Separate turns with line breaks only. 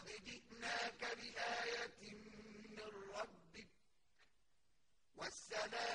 لقد جئناك بآية من ربك. والسلام